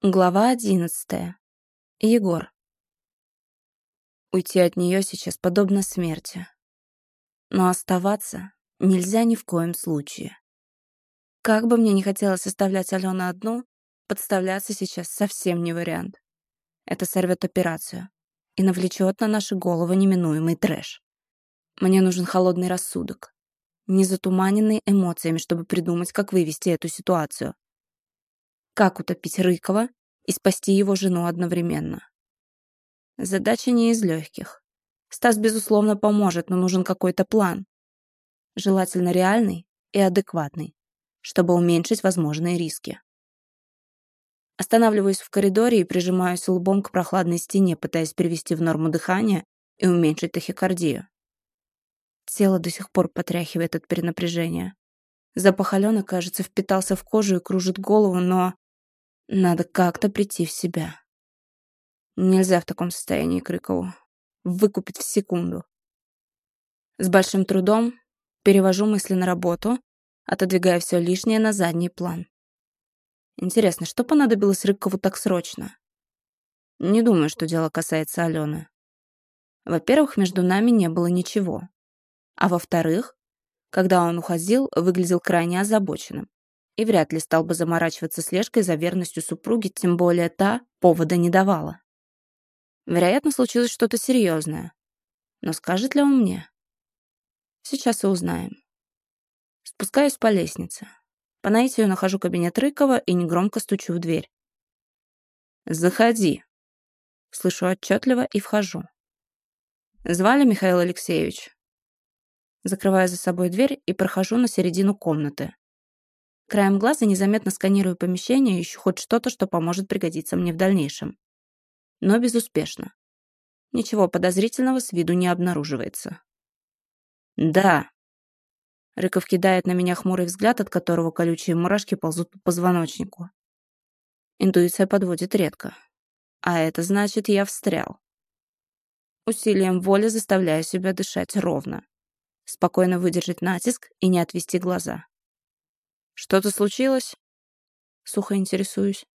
Глава одиннадцатая. Егор. Уйти от нее сейчас подобно смерти. Но оставаться нельзя ни в коем случае. Как бы мне не хотелось оставлять Алену одну, подставляться сейчас совсем не вариант. Это сорвет операцию и навлечет на наши головы неминуемый трэш. Мне нужен холодный рассудок, не затуманенный эмоциями, чтобы придумать, как вывести эту ситуацию как утопить Рыкова и спасти его жену одновременно. Задача не из легких. Стас, безусловно, поможет, но нужен какой-то план. Желательно реальный и адекватный, чтобы уменьшить возможные риски. Останавливаюсь в коридоре и прижимаюсь лбом к прохладной стене, пытаясь привести в норму дыхание и уменьшить тахикардию. Тело до сих пор потряхивает от перенапряжения. Запах Алены, кажется, впитался в кожу и кружит голову, но надо как-то прийти в себя. Нельзя в таком состоянии Крыкову. Выкупить в секунду. С большим трудом перевожу мысли на работу, отодвигая все лишнее на задний план. Интересно, что понадобилось Рыкову так срочно? Не думаю, что дело касается Алены. Во-первых, между нами не было ничего. А во-вторых, когда он уходил, выглядел крайне озабоченным и вряд ли стал бы заморачиваться слежкой за верностью супруги, тем более та повода не давала. Вероятно, случилось что-то серьезное. Но скажет ли он мне? Сейчас и узнаем. Спускаюсь по лестнице. По наитию нахожу кабинет Рыкова и негромко стучу в дверь. «Заходи». Слышу отчетливо и вхожу. Звали Михаил Алексеевич. Закрываю за собой дверь и прохожу на середину комнаты. Краем глаза незаметно сканирую помещение, ищу хоть что-то, что поможет пригодиться мне в дальнейшем. Но безуспешно. Ничего подозрительного с виду не обнаруживается. «Да». Рыков кидает на меня хмурый взгляд, от которого колючие мурашки ползут по позвоночнику. Интуиция подводит редко. А это значит, я встрял. Усилием воли заставляю себя дышать ровно. Спокойно выдержать натиск и не отвести глаза. Что-то случилось? Сухо интересуюсь.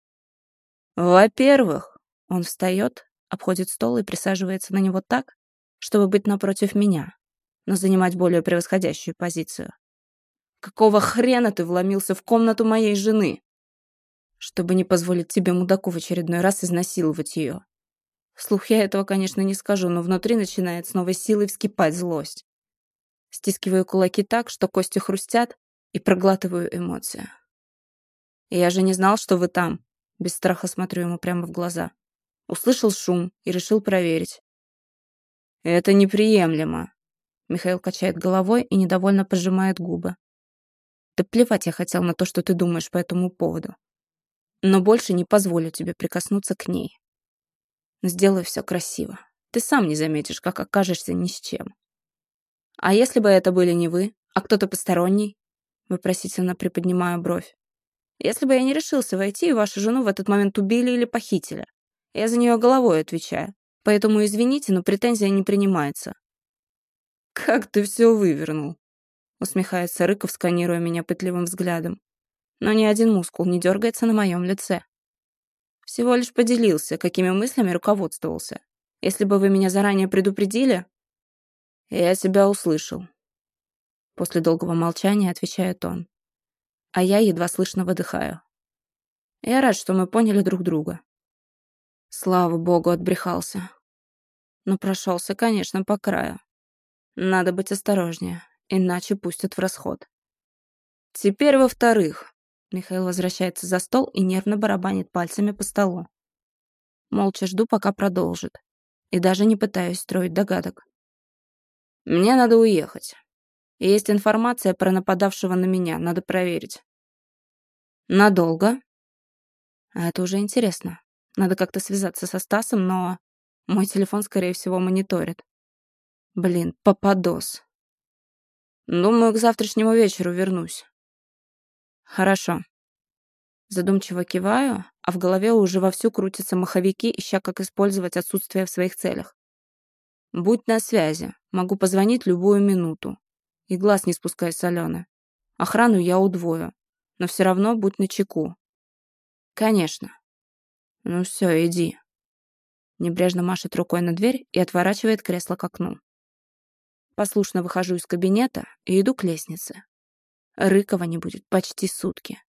Во-первых, он встает, обходит стол и присаживается на него так, чтобы быть напротив меня, но занимать более превосходящую позицию. Какого хрена ты вломился в комнату моей жены? Чтобы не позволить тебе, мудаку, в очередной раз изнасиловать ее. Вслух я этого, конечно, не скажу, но внутри начинает с новой силой вскипать злость. Стискиваю кулаки так, что кости хрустят, и проглатываю эмоции. «Я же не знал, что вы там», — без страха смотрю ему прямо в глаза. Услышал шум и решил проверить. «Это неприемлемо», — Михаил качает головой и недовольно пожимает губы. «Да плевать я хотел на то, что ты думаешь по этому поводу. Но больше не позволю тебе прикоснуться к ней. Сделаю все красиво. Ты сам не заметишь, как окажешься ни с чем. А если бы это были не вы, а кто-то посторонний? Вопросительно приподнимаю бровь. Если бы я не решился войти, вашу жену в этот момент убили или похитили. Я за нее головой отвечаю. Поэтому извините, но претензия не принимается. «Как ты все вывернул?» Усмехается Рыков, сканируя меня пытливым взглядом. Но ни один мускул не дергается на моем лице. Всего лишь поделился, какими мыслями руководствовался. Если бы вы меня заранее предупредили... Я тебя услышал. После долгого молчания отвечает он. А я едва слышно выдыхаю. Я рад, что мы поняли друг друга. Слава богу, отбрехался. Но прошелся, конечно, по краю. Надо быть осторожнее, иначе пустят в расход. Теперь во-вторых. Михаил возвращается за стол и нервно барабанит пальцами по столу. Молча жду, пока продолжит. И даже не пытаюсь строить догадок. Мне надо уехать. Есть информация про нападавшего на меня, надо проверить. Надолго? А это уже интересно. Надо как-то связаться со Стасом, но мой телефон, скорее всего, мониторит. Блин, попадос. Думаю, к завтрашнему вечеру вернусь. Хорошо. Задумчиво киваю, а в голове уже вовсю крутятся маховики, ища, как использовать отсутствие в своих целях. Будь на связи, могу позвонить любую минуту. И глаз не спускай с Алены. Охрану я удвою, но все равно будь начеку. Конечно. Ну все, иди. Небрежно машет рукой на дверь и отворачивает кресло к окну. Послушно выхожу из кабинета и иду к лестнице. Рыкова не будет почти сутки.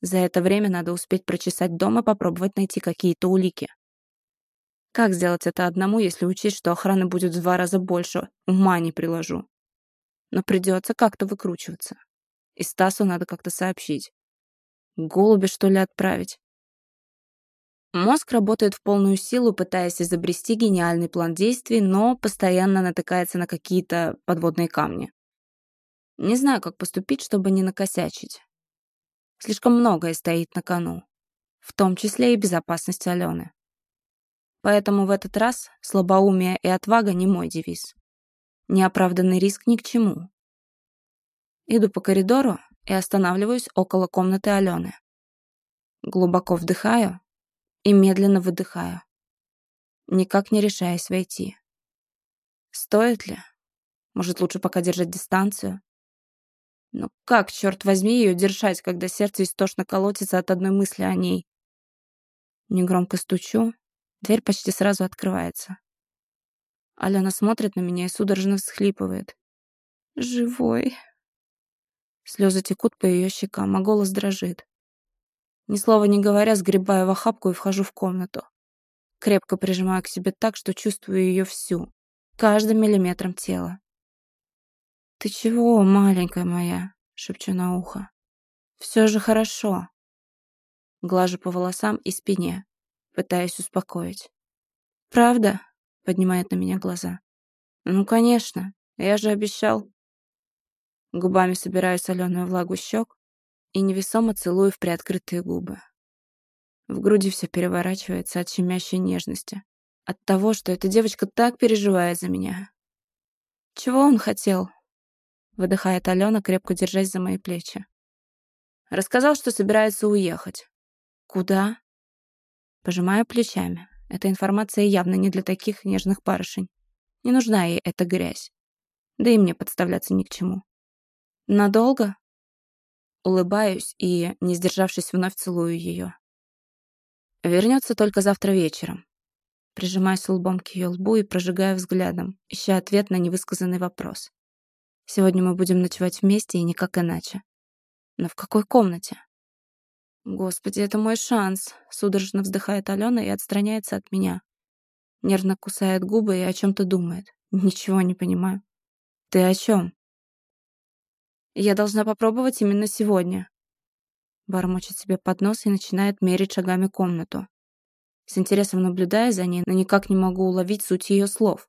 За это время надо успеть прочесать дом и попробовать найти какие-то улики. Как сделать это одному, если учесть, что охраны будет в два раза больше? Ума не приложу. Но придется как-то выкручиваться. И Стасу надо как-то сообщить. Голуби, что ли, отправить? Мозг работает в полную силу, пытаясь изобрести гениальный план действий, но постоянно натыкается на какие-то подводные камни. Не знаю, как поступить, чтобы не накосячить. Слишком многое стоит на кону, в том числе и безопасность Алены. Поэтому в этот раз слабоумие и отвага не мой девиз. Неоправданный риск ни к чему. Иду по коридору и останавливаюсь около комнаты Алены. Глубоко вдыхаю и медленно выдыхаю, никак не решаясь войти. Стоит ли? Может, лучше пока держать дистанцию? Ну как, черт возьми, ее держать, когда сердце истошно колотится от одной мысли о ней? Негромко стучу, дверь почти сразу открывается. Алена смотрит на меня и судорожно всхлипывает. «Живой». Слезы текут по ее щекам, а голос дрожит. Ни слова не говоря, сгребаю в охапку и вхожу в комнату. Крепко прижимаю к себе так, что чувствую ее всю, каждым миллиметром тела. «Ты чего, маленькая моя?» — шепчу на ухо. «Все же хорошо». Глажу по волосам и спине, пытаясь успокоить. «Правда?» — поднимает на меня глаза. «Ну, конечно, я же обещал». Губами собираю соленую влагу щек, и невесомо целую в приоткрытые губы. В груди все переворачивается от щемящей нежности. От того, что эта девочка так переживает за меня. «Чего он хотел?» Выдыхает Алена, крепко держась за мои плечи. Рассказал, что собирается уехать. «Куда?» Пожимаю плечами. Эта информация явно не для таких нежных барышень. Не нужна ей эта грязь. Да и мне подставляться ни к чему. «Надолго?» Улыбаюсь и, не сдержавшись, вновь целую ее. Вернется только завтра вечером. Прижимаюсь лбом к ее лбу и прожигаю взглядом, ища ответ на невысказанный вопрос. Сегодня мы будем ночевать вместе и никак иначе. Но в какой комнате? Господи, это мой шанс. Судорожно вздыхает Алена и отстраняется от меня. Нервно кусает губы и о чем-то думает. Ничего не понимаю. Ты о чем? Я должна попробовать именно сегодня. Бормочет себе под нос и начинает мерить шагами комнату. С интересом наблюдая за ней, но никак не могу уловить суть ее слов.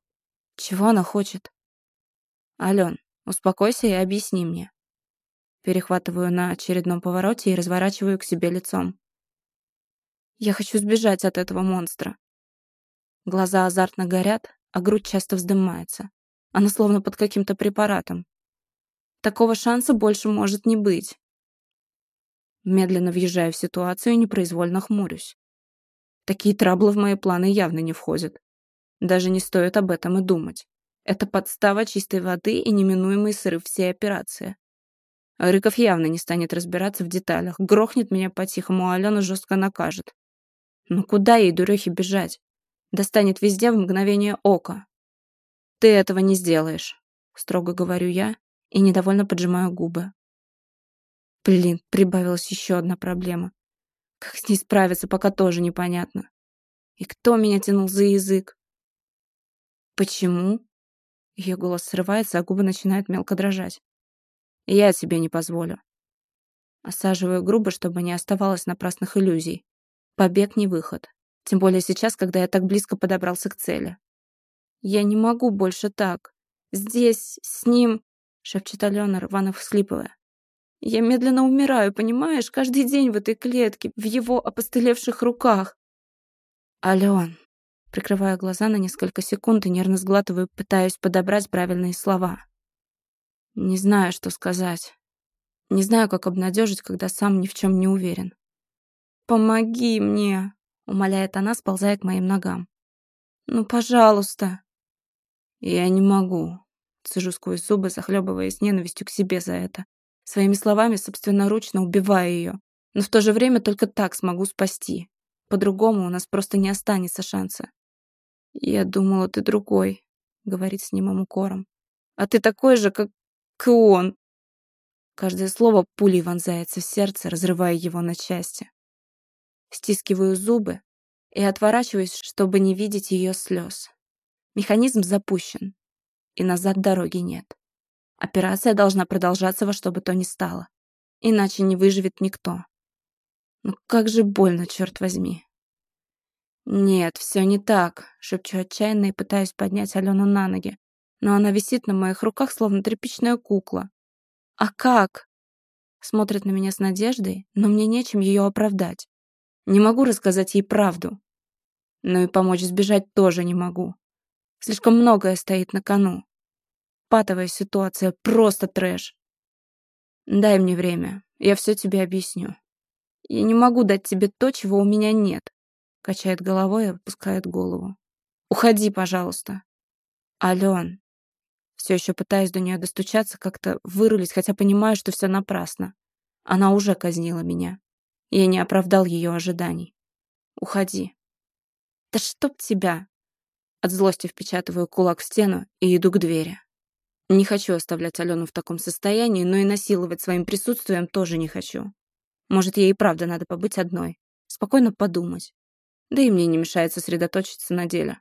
Чего она хочет? Ален, успокойся и объясни мне. Перехватываю на очередном повороте и разворачиваю к себе лицом. Я хочу сбежать от этого монстра. Глаза азартно горят, а грудь часто вздымается. Она словно под каким-то препаратом. Такого шанса больше может не быть. Медленно въезжаю в ситуацию и непроизвольно хмурюсь. Такие траблы в мои планы явно не входят. Даже не стоит об этом и думать. Это подстава чистой воды и неминуемый срыв всей операции. Рыков явно не станет разбираться в деталях, грохнет меня по-тихому, а Алена жестко накажет. Ну куда ей, дурехи, бежать? Достанет везде в мгновение ока. Ты этого не сделаешь, строго говорю я, и недовольно поджимаю губы. Блин, прибавилась еще одна проблема. Как с ней справиться, пока тоже непонятно. И кто меня тянул за язык? Почему? Ее голос срывается, а губы начинают мелко дрожать. Я тебе не позволю. Осаживаю грубо, чтобы не оставалось напрасных иллюзий. Побег не выход. Тем более сейчас, когда я так близко подобрался к цели. Я не могу больше так. Здесь, с ним шепчет Алена, рвано всхлипывая. Я медленно умираю, понимаешь? Каждый день в этой клетке, в его опостылевших руках. Ален. Прикрываю глаза на несколько секунд и нервно сглатываю, пытаясь подобрать правильные слова. Не знаю, что сказать. Не знаю, как обнадежить, когда сам ни в чем не уверен. «Помоги мне!» — умоляет она, сползая к моим ногам. «Ну, пожалуйста!» «Я не могу», Цежу сквозь зубы, захлебываясь ненавистью к себе за это. Своими словами собственноручно убиваю ее. Но в то же время только так смогу спасти. По-другому у нас просто не останется шанса. «Я думала, ты другой», — говорит с немым укором. «А ты такой же, как... как он». Каждое слово пулей вонзается в сердце, разрывая его на части. Стискиваю зубы и отворачиваюсь, чтобы не видеть ее слез. Механизм запущен, и назад дороги нет. Операция должна продолжаться во что бы то ни стало, иначе не выживет никто. Ну как же больно, черт возьми. «Нет, все не так», — шепчу отчаянно и пытаюсь поднять Алену на ноги. Но она висит на моих руках, словно тряпичная кукла. «А как?» Смотрит на меня с надеждой, но мне нечем ее оправдать. Не могу рассказать ей правду. Но и помочь сбежать тоже не могу. Слишком многое стоит на кону. Патовая ситуация, просто трэш. Дай мне время, я все тебе объясню. Я не могу дать тебе то, чего у меня нет. Качает головой и опускает голову. Уходи, пожалуйста. Ален, все еще пытаясь до нее достучаться, как-то вырулить, хотя понимаю, что все напрасно. Она уже казнила меня. Я не оправдал ее ожиданий. Уходи. Да чтоб тебя! От злости впечатываю кулак в стену и иду к двери. Не хочу оставлять Алену в таком состоянии, но и насиловать своим присутствием тоже не хочу. Может, ей и правда надо побыть одной. Спокойно подумать. Да и мне не мешает сосредоточиться на деле.